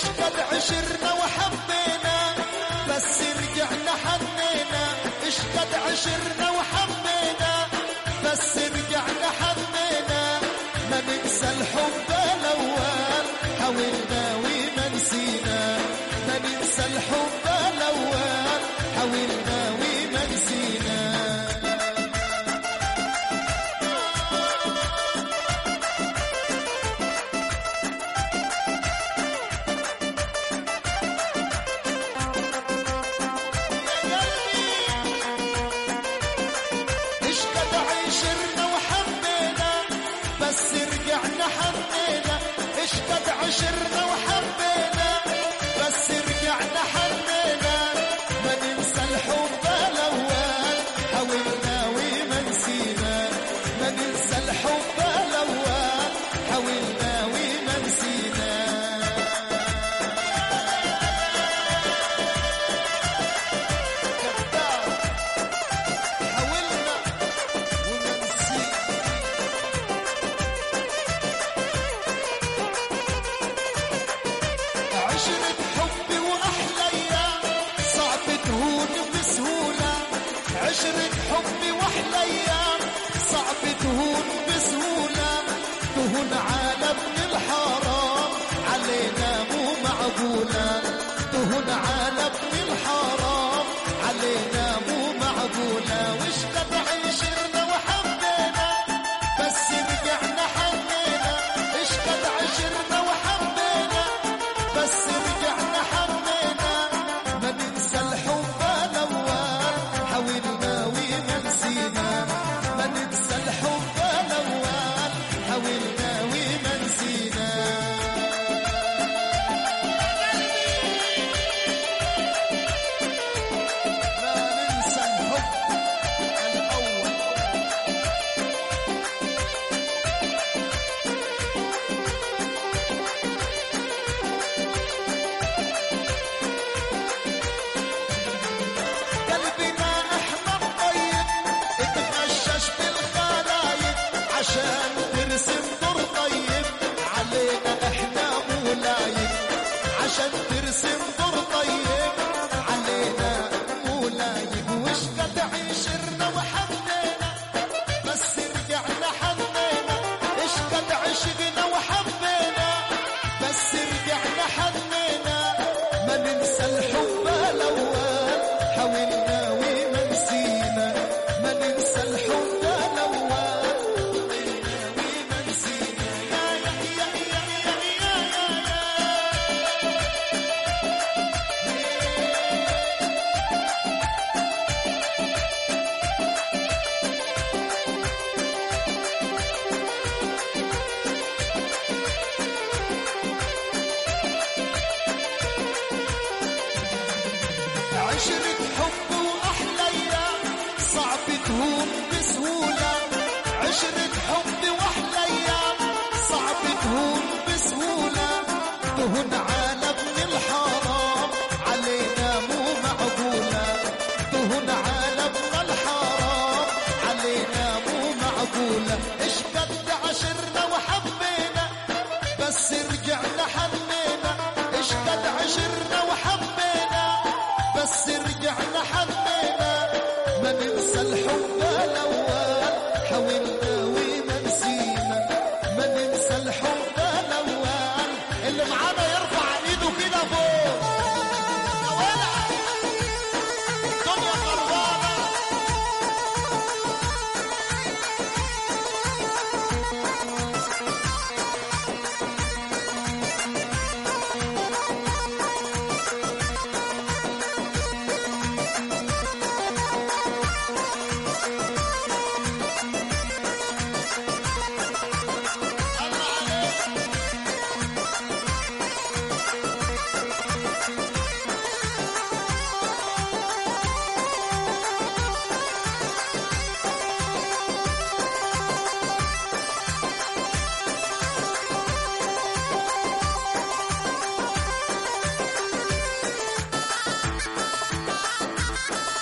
ليش قد عشرنا وحبينا بس رجعنا حنينا. إيش قد عشرنا؟ Should أبونا تهون على